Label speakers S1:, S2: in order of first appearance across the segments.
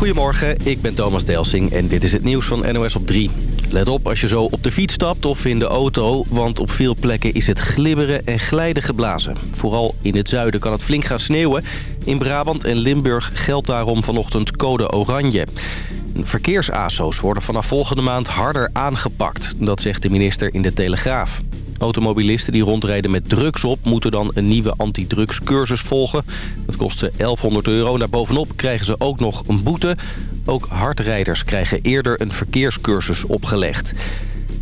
S1: Goedemorgen, ik ben Thomas Delsing en dit is het nieuws van NOS op 3. Let op als je zo op de fiets stapt of in de auto, want op veel plekken is het glibberen en glijden geblazen. Vooral in het zuiden kan het flink gaan sneeuwen. In Brabant en Limburg geldt daarom vanochtend code oranje. Verkeersaso's worden vanaf volgende maand harder aangepakt, dat zegt de minister in de Telegraaf. Automobilisten die rondrijden met drugs op... moeten dan een nieuwe antidrugscursus volgen. Dat kost ze 1100 euro. Daarbovenop krijgen ze ook nog een boete. Ook hardrijders krijgen eerder een verkeerscursus opgelegd.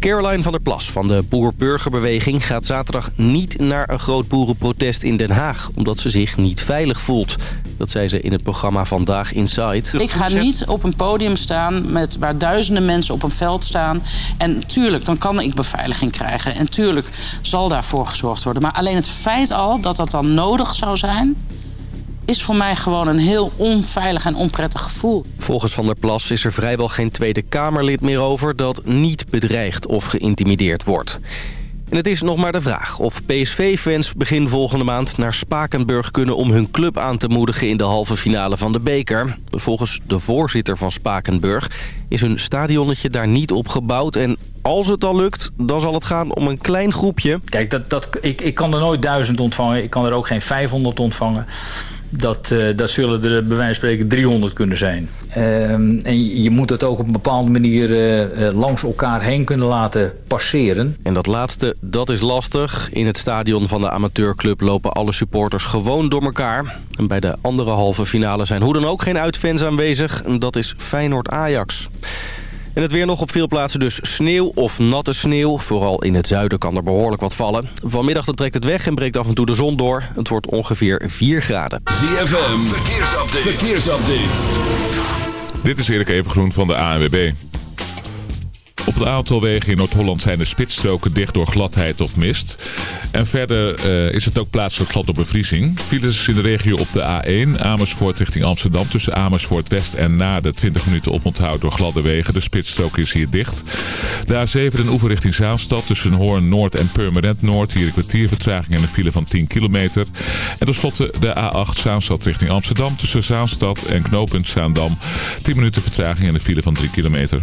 S1: Caroline van der Plas van de Boer-Burgerbeweging gaat zaterdag niet naar een groot boerenprotest in Den Haag, omdat ze zich niet veilig voelt. Dat zei ze in het programma Vandaag Inside.
S2: Ik ga niet op een podium staan met, waar duizenden mensen op een veld staan. En tuurlijk, dan kan ik beveiliging krijgen. En tuurlijk zal daarvoor gezorgd worden. Maar alleen het feit al dat dat dan nodig zou zijn is voor mij gewoon een heel onveilig en onprettig gevoel.
S1: Volgens Van der Plas is er vrijwel geen Tweede Kamerlid meer over... dat niet bedreigd of geïntimideerd wordt. En het is nog maar de vraag of PSV-fans begin volgende maand naar Spakenburg kunnen... om hun club aan te moedigen in de halve finale van de beker. Volgens de voorzitter van Spakenburg is hun stadionnetje daar niet opgebouwd... en als het al lukt, dan zal het gaan om een klein groepje.
S3: Kijk, dat, dat, ik, ik kan er nooit duizend ontvangen. Ik kan er ook geen 500 ontvangen dat, uh, dat zullen er bij wijze van spreken 300 kunnen zijn. Uh, en je moet het ook op een bepaalde manier uh, langs elkaar heen kunnen laten passeren.
S1: En dat laatste, dat is lastig. In het stadion van de amateurclub lopen alle supporters gewoon door elkaar. En bij de andere halve finale zijn hoe dan ook geen uitfans aanwezig. En dat is Feyenoord-Ajax. En het weer nog op veel plaatsen dus sneeuw of natte sneeuw. Vooral in het zuiden kan er behoorlijk wat vallen. Vanmiddag dan trekt het weg en breekt af en toe de zon door. Het wordt ongeveer 4 graden.
S4: ZFM, verkeersupdate. verkeersupdate. Dit is Erik Evengroen van de ANWB. Op aantal wegen in Noord-Holland zijn de spitsstroken dicht door gladheid of mist. En verder uh, is het ook plaatselijk glad door bevriezing. Files in de regio op de A1 Amersfoort richting Amsterdam tussen Amersfoort West en na de 20 minuten oponthoud door gladde wegen. De spitsstrook is hier dicht. De A7 den oever richting Zaanstad tussen Hoorn Noord en Purmerend Noord. Hier een kwartier vertraging en een file van 10 kilometer. En tenslotte de A8 Zaanstad richting Amsterdam tussen Zaanstad en knooppunt Zaandam. 10 minuten vertraging en een file van 3 kilometer.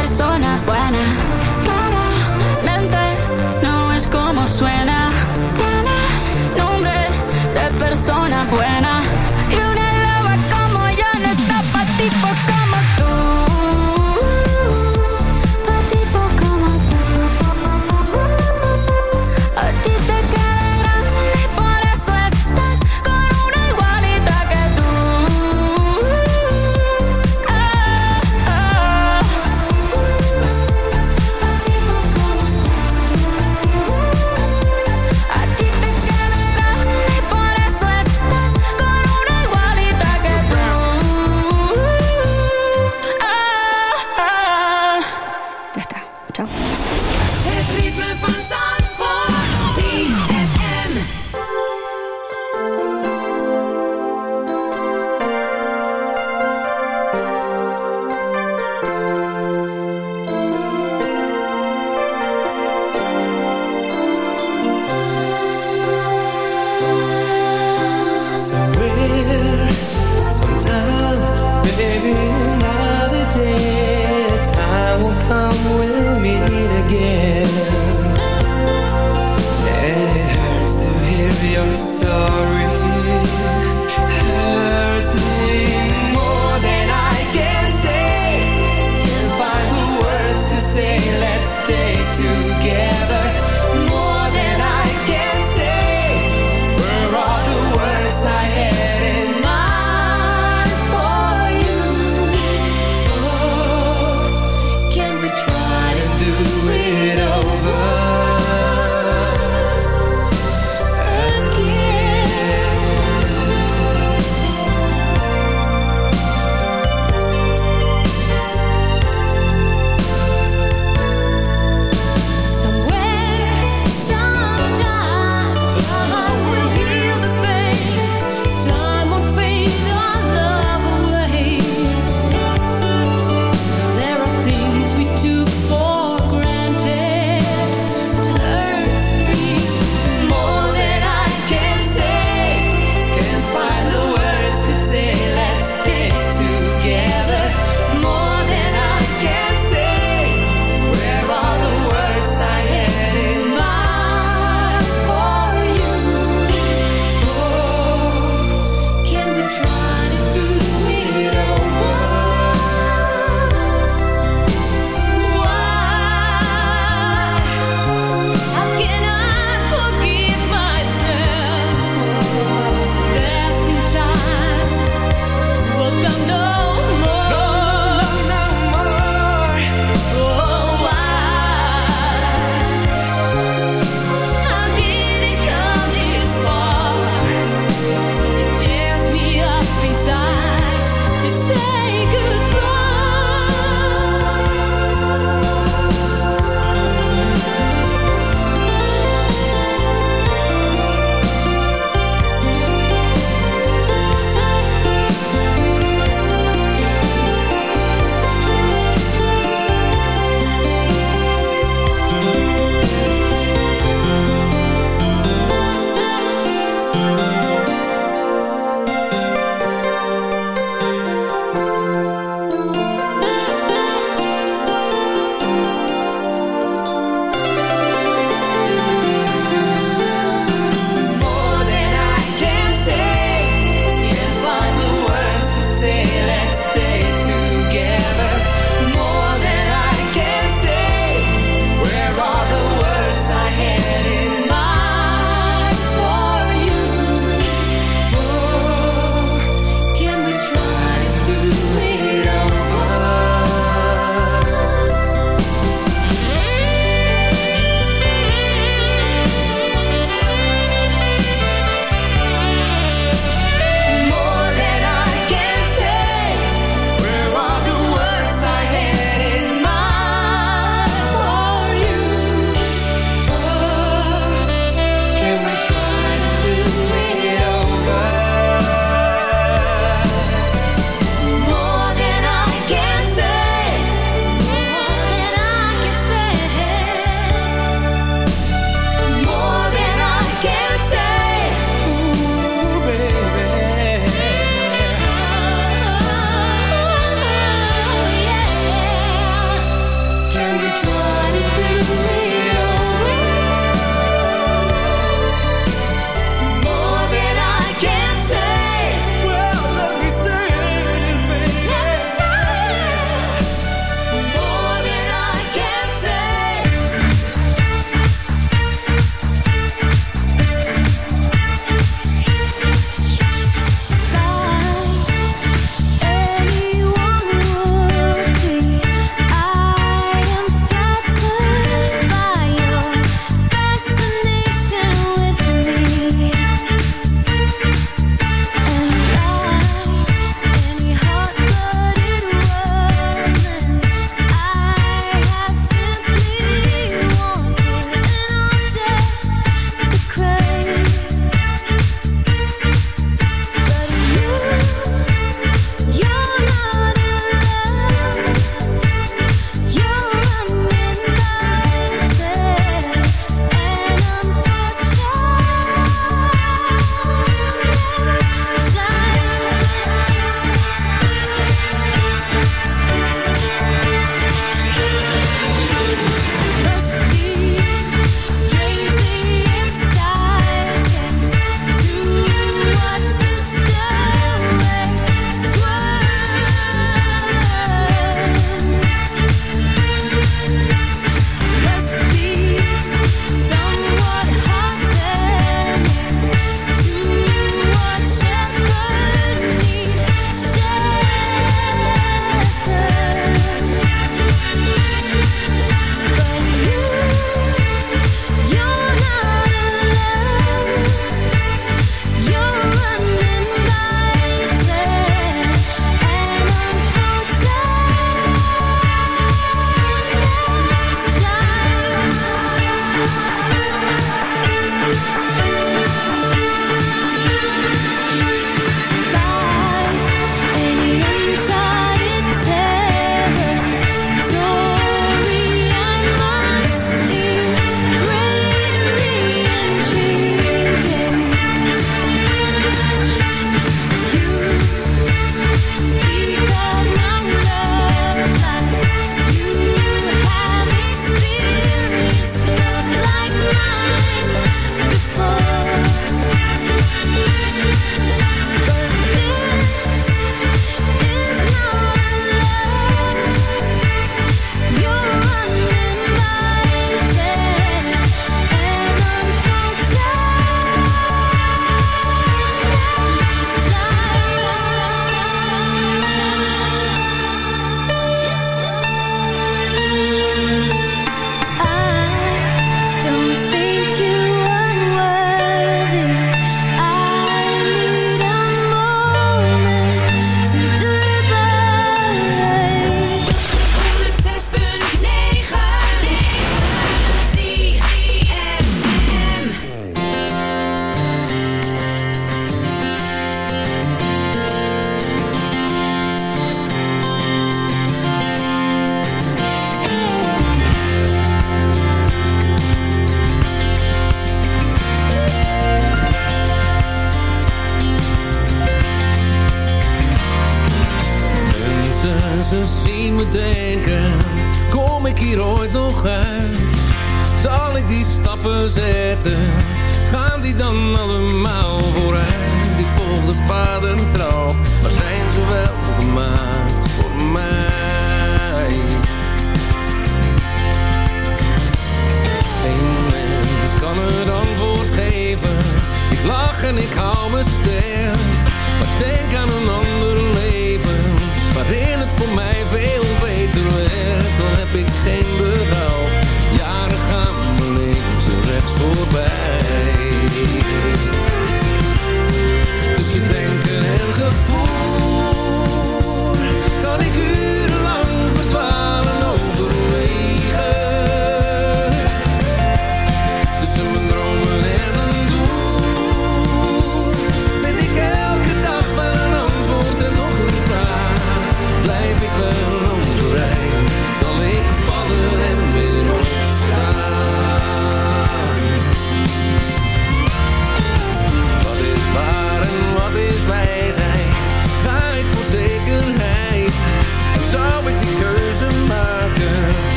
S5: persona buena. Claramente no es como suena.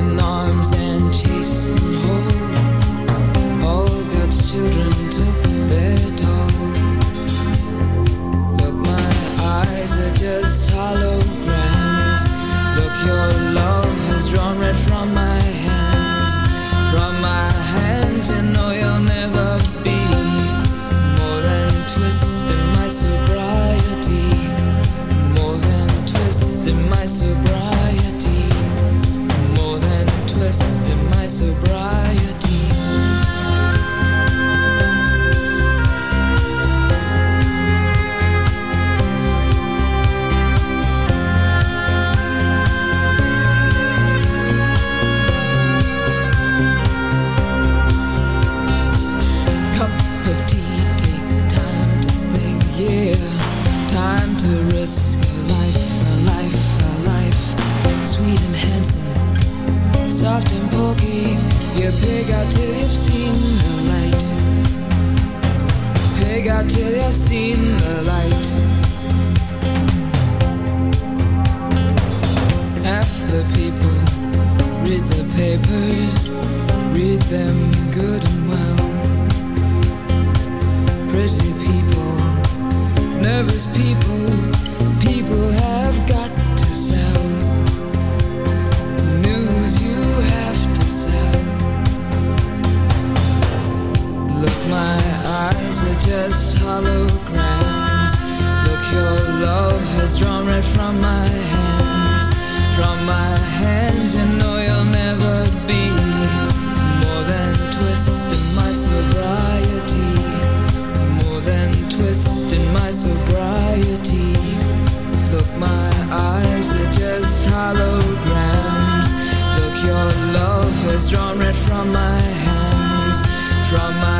S6: In arms and chasing. twist in my sobriety.
S7: Look, my eyes are just holograms. Look, your love has drawn red from my hands From my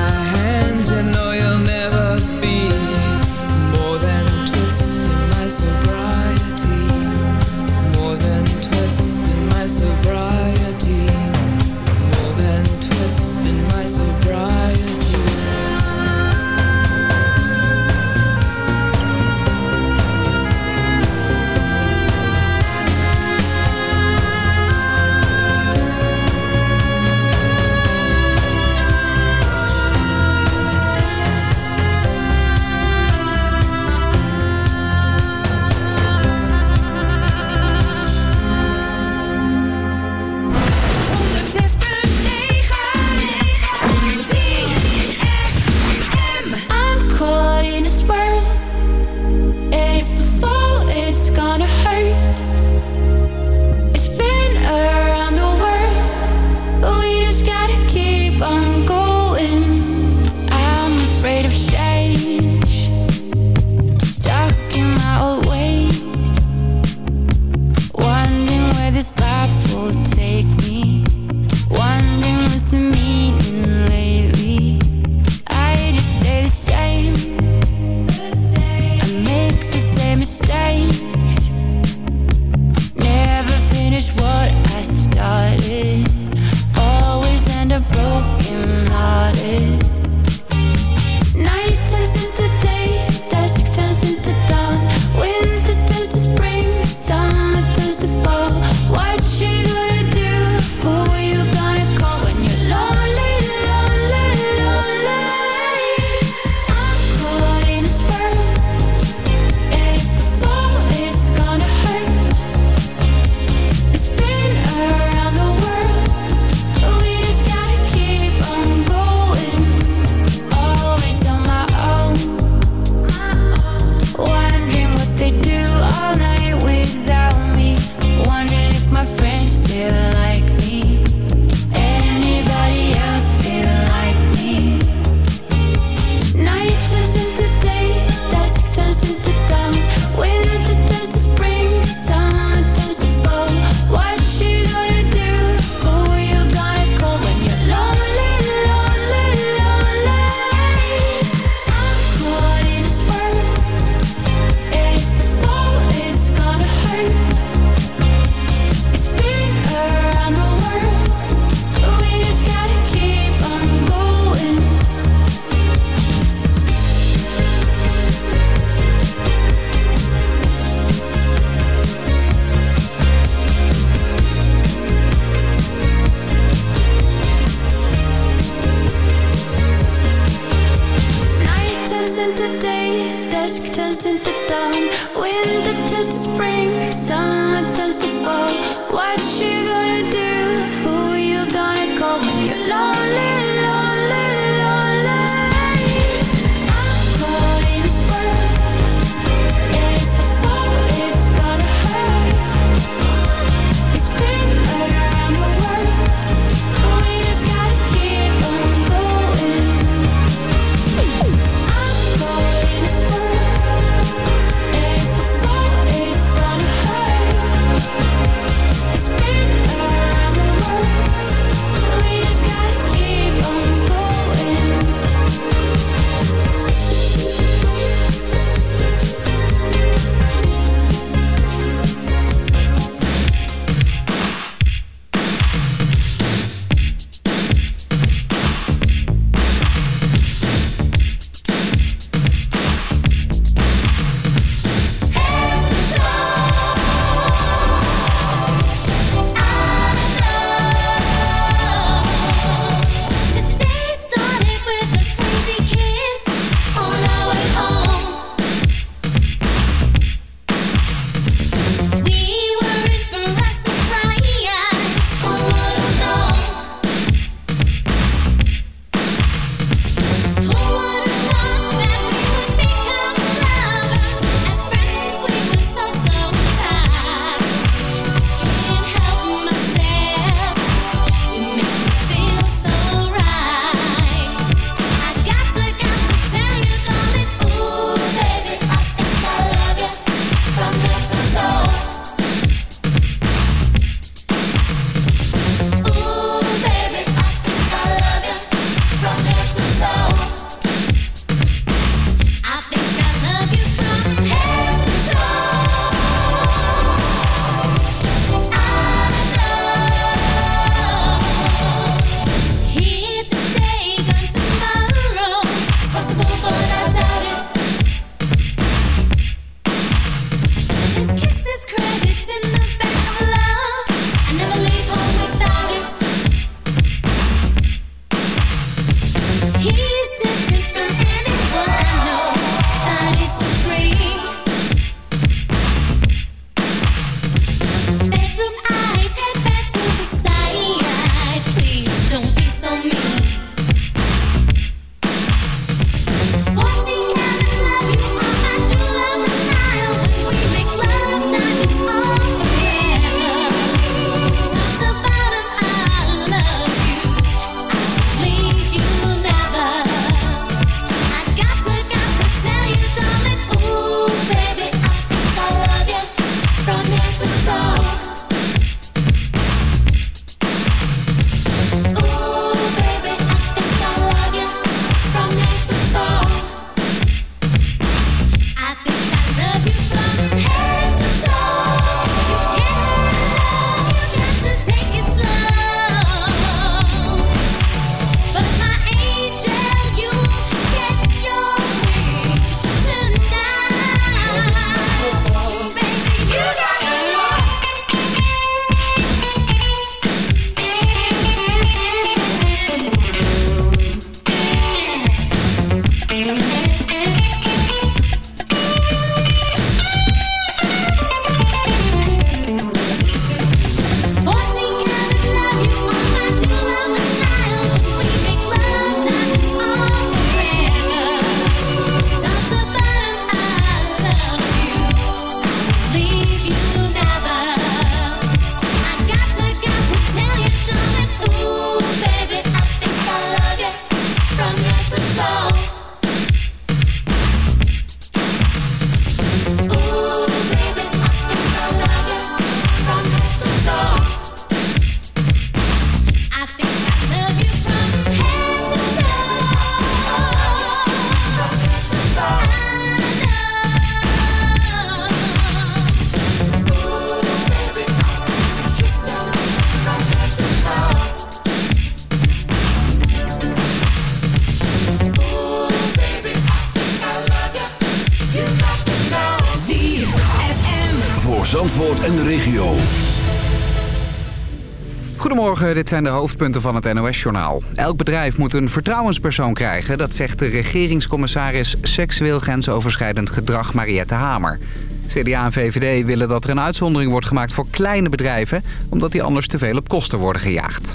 S8: Dit zijn de hoofdpunten van het NOS-journaal. Elk bedrijf moet een vertrouwenspersoon krijgen. Dat zegt de regeringscommissaris seksueel grensoverschrijdend gedrag Mariette Hamer. CDA en VVD willen dat er een uitzondering wordt gemaakt voor kleine bedrijven... omdat die anders te veel op kosten worden gejaagd.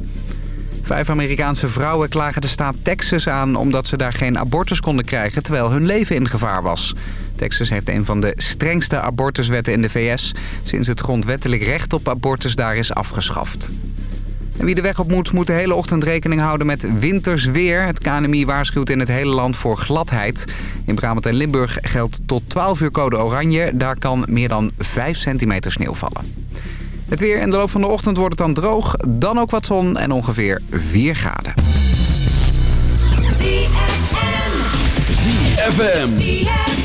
S8: Vijf Amerikaanse vrouwen klagen de staat Texas aan... omdat ze daar geen abortus konden krijgen terwijl hun leven in gevaar was. Texas heeft een van de strengste abortuswetten in de VS... sinds het grondwettelijk recht op abortus daar is afgeschaft. En wie de weg op moet, moet de hele ochtend rekening houden met winters weer. Het KNMI waarschuwt in het hele land voor gladheid. In Brabant en Limburg geldt tot 12 uur code oranje. Daar kan meer dan 5 centimeter sneeuw vallen. Het weer in de loop van de ochtend wordt het dan droog, dan ook wat zon en ongeveer 4 graden.
S9: ZFM.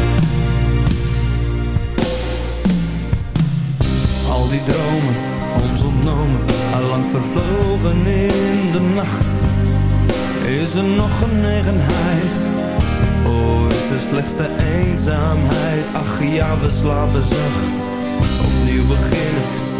S10: Die dromen, ons ontnomen, allang vervlogen in de nacht. Is er nog genegenheid? Oh, is er slechts de eenzaamheid? Ach ja, we slapen zacht. Opnieuw beginnen,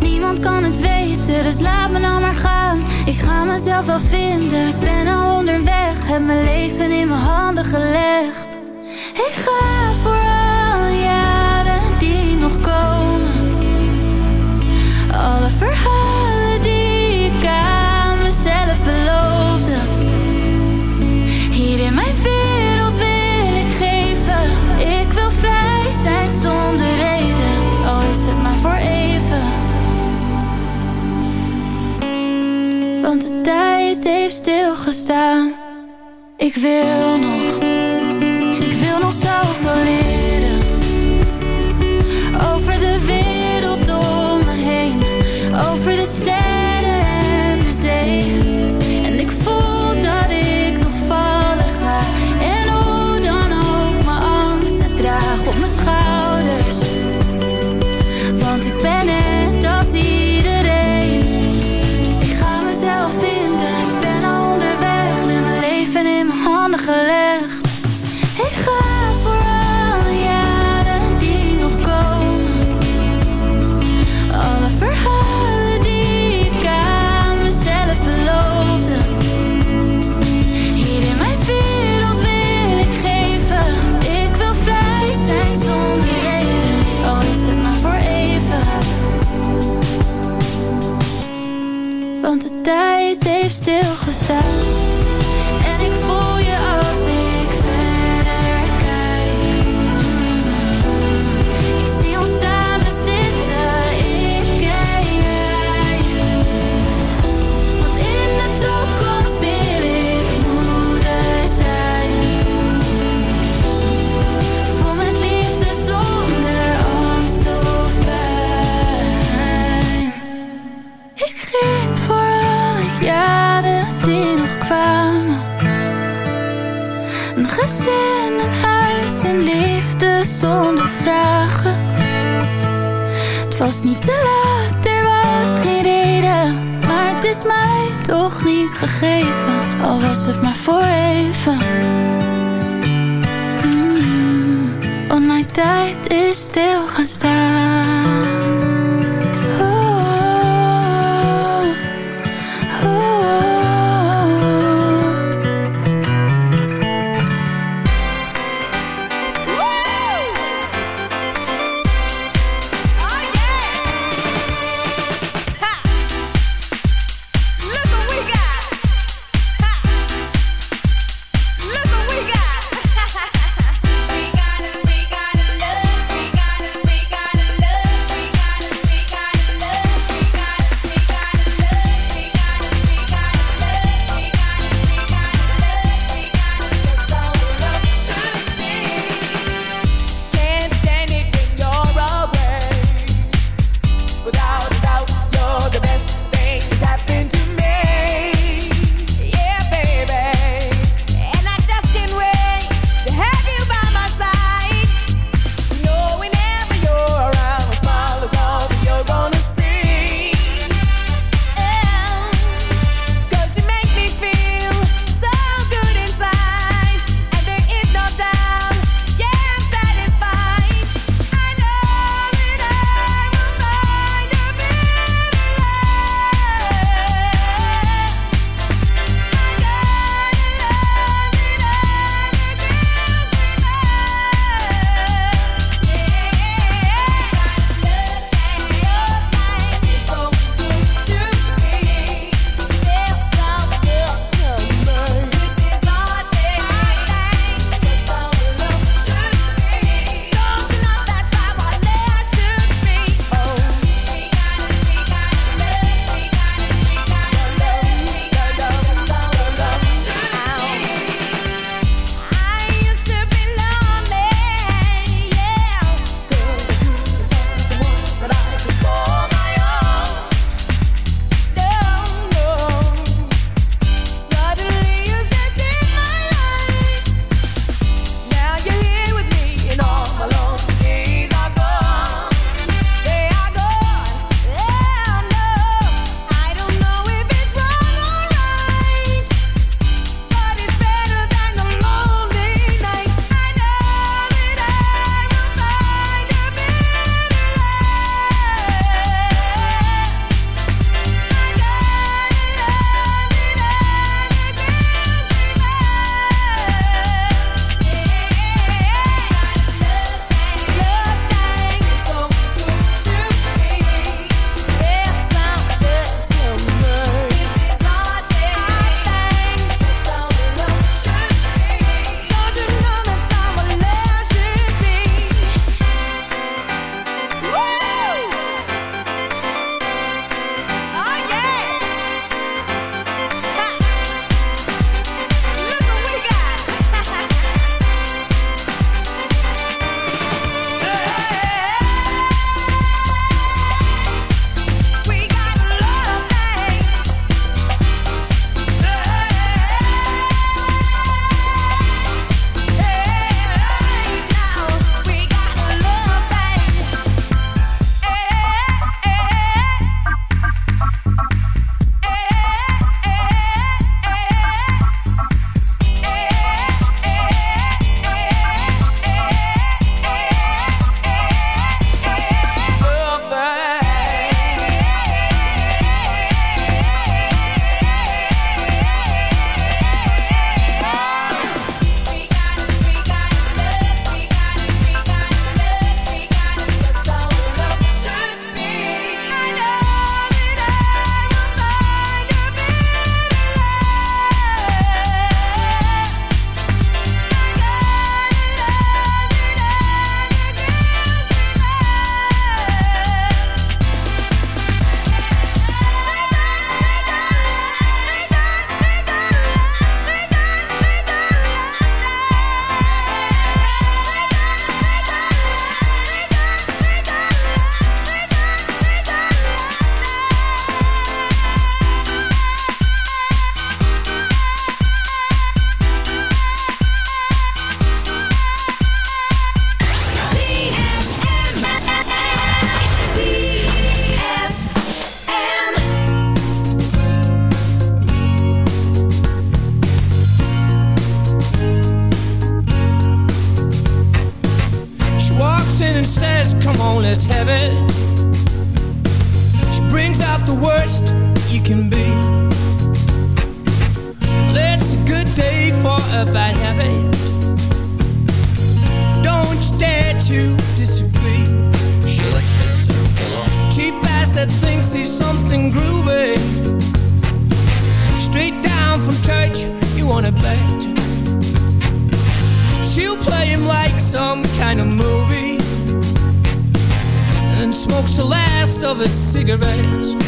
S11: Niemand kan het weten, dus laat me nou maar gaan. Ik ga mezelf wel vinden, ik ben al onderweg. Heb mijn leven in mijn handen gelegd. Ik ga voor alle jaren die nog komen. Alle verhalen. Want de tijd heeft stilgestaan. Ik wil nog gegeven, al was het maar voor even. Mm tijd is stil gaan staan.
S12: Worst you can be. It's a good day for a bad habit. Don't you dare to disagree. She likes to circle Cheap ass that thinks he's something groovy. Straight down from church, you wanna bet. She'll play him like some kind of movie and smokes the last of his cigarettes.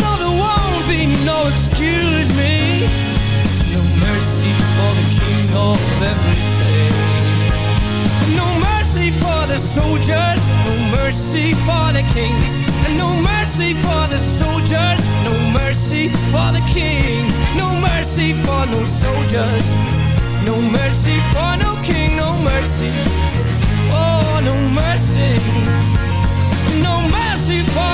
S12: No there won't be no excuse me. No mercy for the king. Of everything. No mercy for the soldiers. No mercy for the king. No mercy for the soldiers. No mercy for the king. No mercy for no soldiers. No mercy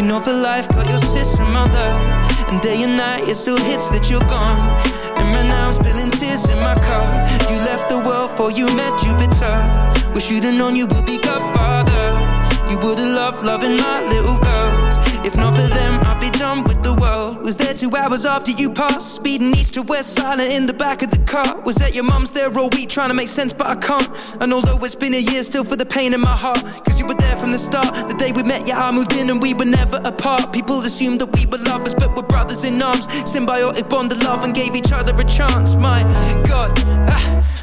S13: You know for life got your sister mother. And day and night it still hits that you're gone. And right now I'm spilling tears in my car. You left the world for you met Jupiter. Wish you'd have known you would be Godfather. You would have loved loving my little girls. If not for them, Was there two hours after you passed, speeding east to west, silent in the back of the car. Was at your mum's there all week, trying to make sense, but I can't. And although it's been a year, still for the pain in my heart. Cause you were there from the start. The day we met, yeah, I moved in and we were never apart. People assumed that we were lovers, but we're brothers in arms. Symbiotic bond of love and gave each other a chance. My God,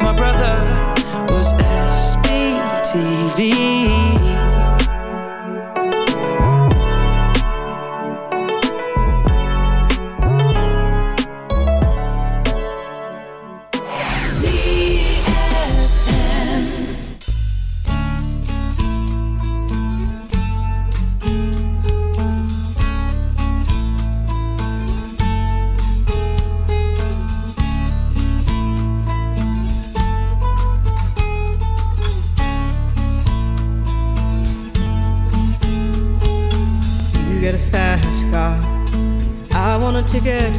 S13: My brother was SBTV.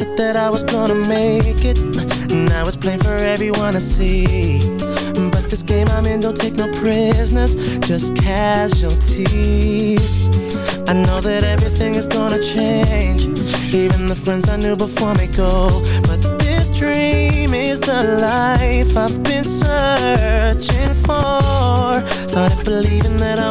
S14: Said that I was gonna make it. Now it's plain for everyone to see. But this game I'm in don't take no prisoners, just casualties. I know that everything is gonna change. Even the friends I knew before me go. But this dream is the life I've been searching for. Started believing that I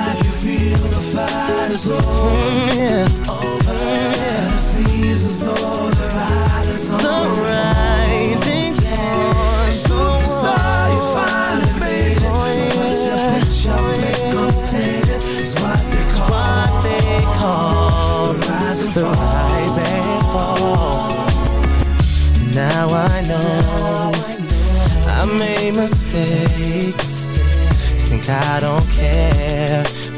S10: In life the fight is over,
S14: Mm, yeah.
S10: over, and it seems as though the
S14: The writing's on
S10: Superstar, you finally made it. But once your picture becomes tainted, it's what they call,
S14: they call
S10: the rise and
S14: the rise and fall. Now I know I made mistakes. Think I don't care,